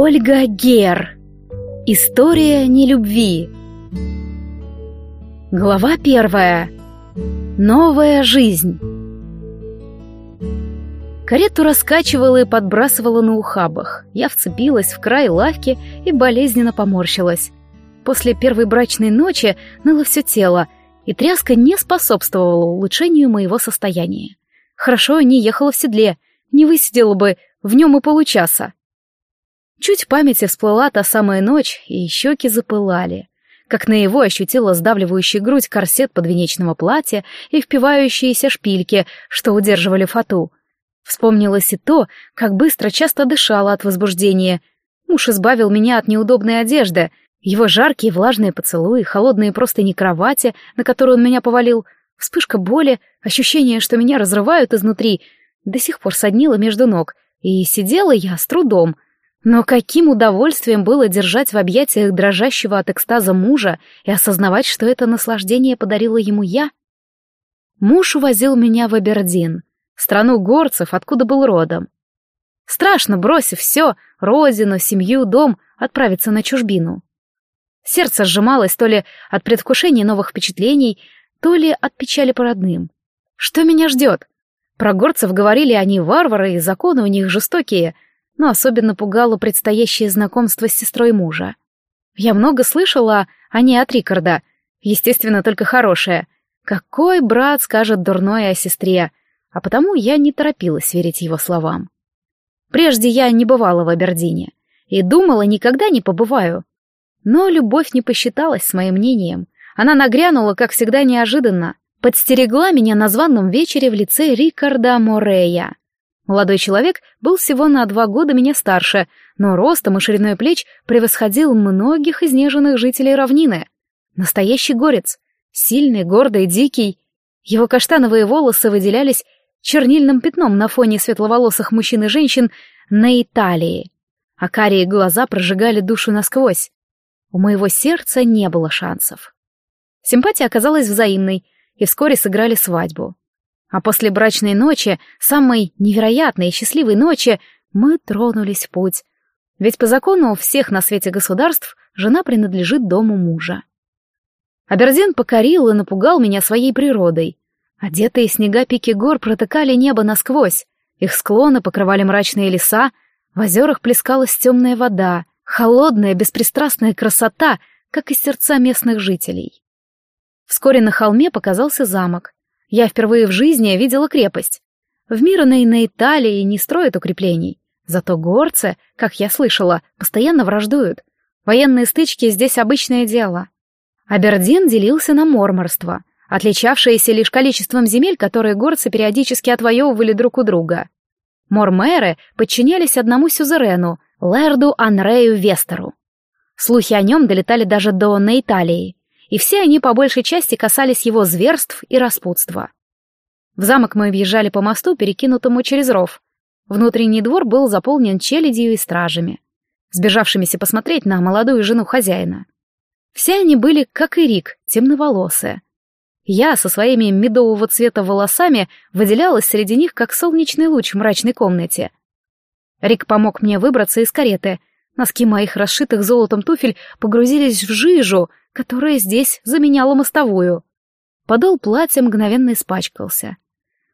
Ольга Гер. История нелюбви. Глава первая. Новая жизнь. Карету раскачивала и подбрасывала на ухабах. Я вцепилась в край лавки и болезненно поморщилась. После первой брачной ночи ныло все тело, и тряска не способствовала улучшению моего состояния. Хорошо не ехала в седле, не высидела бы в нем и получаса. Чуть в памяти всплыла та самая ночь, и щеки запылали. Как на его ощутила сдавливающий грудь корсет подвенечного платья и впивающиеся шпильки, что удерживали фату. Вспомнилось и то, как быстро часто дышала от возбуждения. Муж избавил меня от неудобной одежды. Его жаркие влажные поцелуи, холодные простыни кровати, на которую он меня повалил, вспышка боли, ощущение, что меня разрывают изнутри, до сих пор соднило между ног, и сидела я с трудом — но каким удовольствием было держать в объятиях дрожащего от экстаза мужа и осознавать, что это наслаждение подарила ему я? Муж увозил меня в Абердин, страну горцев, откуда был родом. Страшно, бросив все, родину, семью, дом, отправиться на чужбину. Сердце сжималось то ли от предвкушения новых впечатлений, то ли от печали по родным. Что меня ждет? Про горцев говорили они варвары, и законы у них жестокие — но особенно пугало предстоящее знакомство с сестрой мужа. Я много слышала о ней от Рикарда, естественно, только хорошее. Какой брат скажет дурное о сестре, а потому я не торопилась верить его словам. Прежде я не бывала в Абердине и думала, никогда не побываю. Но любовь не посчиталась с моим мнением. Она нагрянула, как всегда, неожиданно. Подстерегла меня на званном вечере в лице Рикарда Морея. Молодой человек был всего на два года меня старше, но ростом и шириной плеч превосходил многих изнеженных жителей равнины. Настоящий горец, сильный, гордый, дикий. Его каштановые волосы выделялись чернильным пятном на фоне светловолосых мужчин и женщин на Италии, а карие глаза прожигали душу насквозь. У моего сердца не было шансов. Симпатия оказалась взаимной, и вскоре сыграли свадьбу. А после брачной ночи, самой невероятной и счастливой ночи, мы тронулись в путь. Ведь по закону всех на свете государств жена принадлежит дому мужа. Абердин покорил и напугал меня своей природой. Одетые снега пики гор протыкали небо насквозь, их склоны покрывали мрачные леса, в озерах плескалась темная вода, холодная, беспристрастная красота, как и сердца местных жителей. Вскоре на холме показался замок. Я впервые в жизни видела крепость. В Мирной на Италии не строят укреплений. Зато горцы, как я слышала, постоянно враждуют. Военные стычки здесь обычное дело. Абердин делился на морморство, отличавшееся лишь количеством земель, которые горцы периодически отвоевывали друг у друга. Мормеры подчинялись одному сюзерену, Лэрду Анрею Вестеру. Слухи о нем долетали даже до Нейталии и все они по большей части касались его зверств и распутства. В замок мы въезжали по мосту, перекинутому через ров. Внутренний двор был заполнен челядью и стражами, сбежавшимися посмотреть на молодую жену хозяина. Все они были, как и Рик, темноволосые. Я со своими медового цвета волосами выделялась среди них, как солнечный луч в мрачной комнате. Рик помог мне выбраться из кареты. Носки моих расшитых золотом туфель погрузились в жижу, которая здесь заменяла мостовую. Подол платья мгновенно испачкался.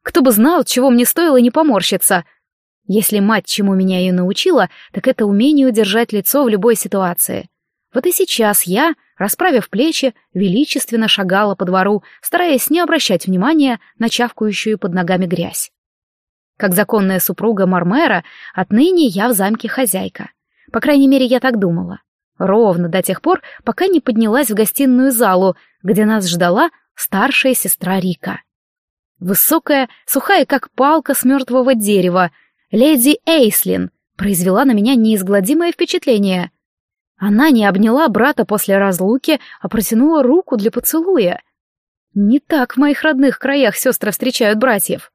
Кто бы знал, чего мне стоило не поморщиться. Если мать чему меня ее научила, так это умению держать лицо в любой ситуации. Вот и сейчас я, расправив плечи, величественно шагала по двору, стараясь не обращать внимания на чавкающую под ногами грязь. Как законная супруга Мармера, отныне я в замке хозяйка. По крайней мере, я так думала. Ровно до тех пор, пока не поднялась в гостиную залу, где нас ждала старшая сестра Рика. Высокая, сухая, как палка с мертвого дерева, леди Эйслин произвела на меня неизгладимое впечатление. Она не обняла брата после разлуки, а протянула руку для поцелуя. Не так в моих родных краях сестры встречают братьев.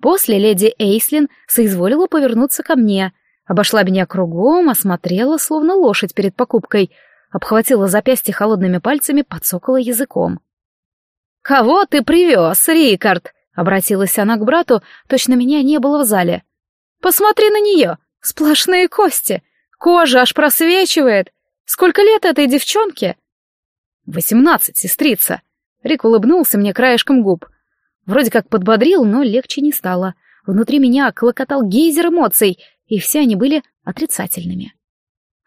После леди Эйслин соизволила повернуться ко мне — Обошла меня кругом, осмотрела, словно лошадь перед покупкой, обхватила запястье холодными пальцами, подсокала языком. «Кого ты привез, Рикард?» — обратилась она к брату, точно меня не было в зале. «Посмотри на нее! Сплошные кости! Кожа аж просвечивает. Сколько лет этой девчонке? Восемнадцать, сестрица. Рик улыбнулся мне краешком губ. Вроде как подбодрил, но легче не стало. Внутри меня клокотал гейзер эмоций, и все они были отрицательными.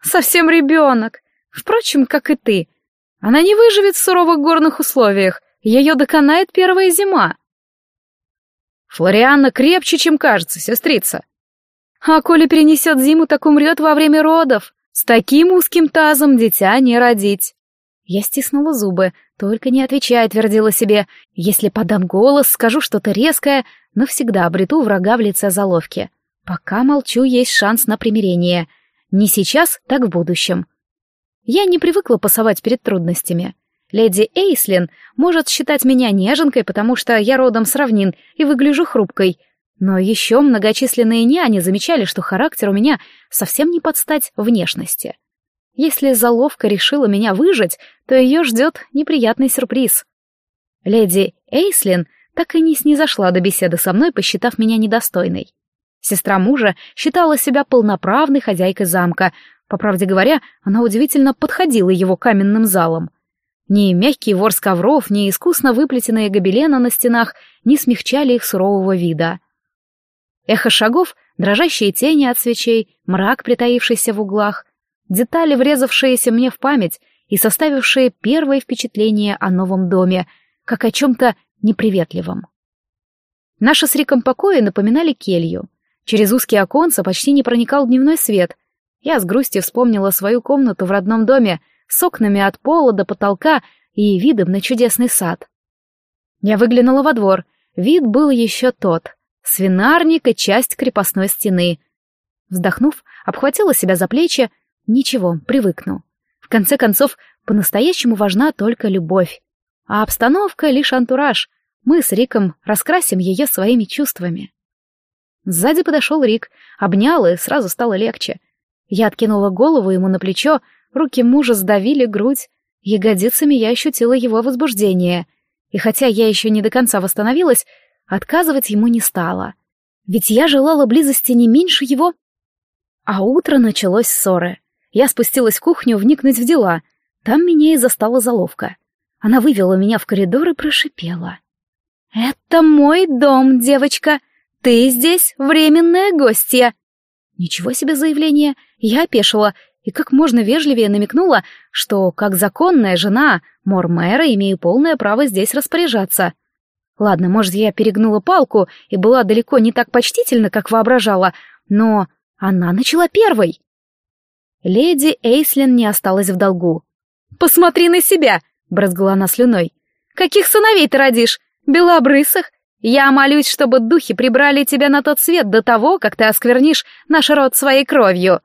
Совсем ребенок. Впрочем, как и ты. Она не выживет в суровых горных условиях. Ее доконает первая зима. Флорианна крепче, чем кажется, сестрица. А коли перенесет зиму, так умрет во время родов. С таким узким тазом дитя не родить. Я стиснула зубы. Только не отвечай, твердила себе. Если подам голос, скажу что-то резкое, навсегда обрету врага в лице заловки. Пока молчу, есть шанс на примирение. Не сейчас, так в будущем. Я не привыкла пасовать перед трудностями. Леди Эйслин может считать меня неженкой, потому что я родом с равнин и выгляжу хрупкой. Но еще многочисленные няни замечали, что характер у меня совсем не под стать внешности. Если заловка решила меня выжить, то ее ждет неприятный сюрприз. Леди Эйслин так и не снизошла до беседы со мной, посчитав меня недостойной. Сестра мужа считала себя полноправной хозяйкой замка. По правде говоря, она удивительно подходила его каменным залом. Ни мягкий ворс ковров, ни искусно выплетенные гобелены на стенах не смягчали их сурового вида. Эхо шагов, дрожащие тени от свечей, мрак, притаившийся в углах, детали, врезавшиеся мне в память и составившие первое впечатление о новом доме, как о чем-то неприветливом. Наши с Риком покои напоминали келью. Через узкие оконца почти не проникал дневной свет. Я с грустью вспомнила свою комнату в родном доме с окнами от пола до потолка и видом на чудесный сад. Я выглянула во двор. Вид был еще тот. Свинарник и часть крепостной стены. Вздохнув, обхватила себя за плечи. Ничего, привыкну. В конце концов, по-настоящему важна только любовь. А обстановка — лишь антураж. Мы с Риком раскрасим ее своими чувствами. Сзади подошел Рик, обнял, и сразу стало легче. Я откинула голову ему на плечо, руки мужа сдавили грудь, ягодицами я ощутила его возбуждение. И хотя я еще не до конца восстановилась, отказывать ему не стала. Ведь я желала близости не меньше его. А утро началось ссоры. Я спустилась в кухню вникнуть в дела. Там меня и застала заловка. Она вывела меня в коридор и прошипела. «Это мой дом, девочка!» «Ты здесь временная гостья!» Ничего себе заявление! Я опешила и как можно вежливее намекнула, что, как законная жена Мормера, имею полное право здесь распоряжаться. Ладно, может, я перегнула палку и была далеко не так почтительна, как воображала, но она начала первой. Леди Эйслин не осталась в долгу. «Посмотри на себя!» — брызгала она слюной. «Каких сыновей ты родишь? Белобрысых я молюсь, чтобы духи прибрали тебя на тот свет до того, как ты осквернишь наш род своей кровью.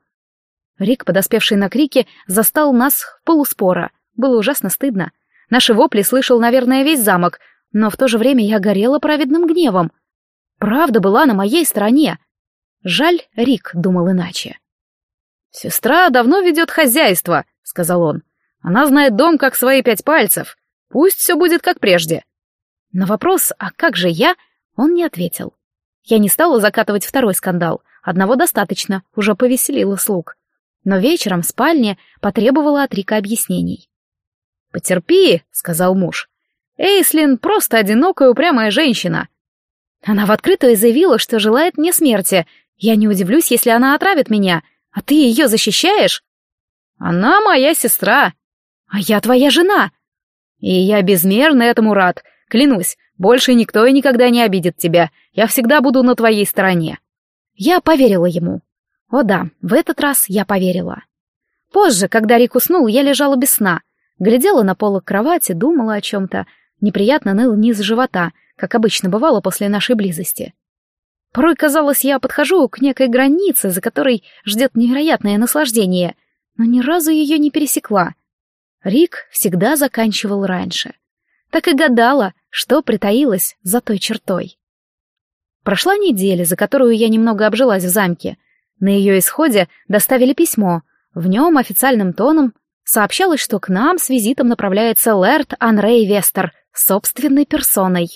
Рик, подоспевший на крики, застал нас в полуспора. Было ужасно стыдно. Наши вопли слышал, наверное, весь замок, но в то же время я горела праведным гневом. Правда была на моей стороне. Жаль, Рик думал иначе. «Сестра давно ведет хозяйство», — сказал он. «Она знает дом, как свои пять пальцев. Пусть все будет как прежде. На вопрос «А как же я?» он не ответил. Я не стала закатывать второй скандал, одного достаточно, уже повеселила слуг. Но вечером в спальне потребовала от Рика объяснений. «Потерпи», — сказал муж. «Эйслин просто одинокая упрямая женщина». Она в открытую заявила, что желает мне смерти. Я не удивлюсь, если она отравит меня. А ты ее защищаешь? Она моя сестра. А я твоя жена. И я безмерно этому рад. Клянусь, больше никто и никогда не обидит тебя. Я всегда буду на твоей стороне». Я поверила ему. О да, в этот раз я поверила. Позже, когда Рик уснул, я лежала без сна. Глядела на полок кровати, думала о чем-то. Неприятно ныл низ живота, как обычно бывало после нашей близости. Порой казалось, я подхожу к некой границе, за которой ждет невероятное наслаждение, но ни разу ее не пересекла. Рик всегда заканчивал раньше. Так и гадала, что притаилось за той чертой. Прошла неделя, за которую я немного обжилась в замке. На ее исходе доставили письмо. В нем официальным тоном сообщалось, что к нам с визитом направляется Лэрд Анрей Вестер собственной персоной.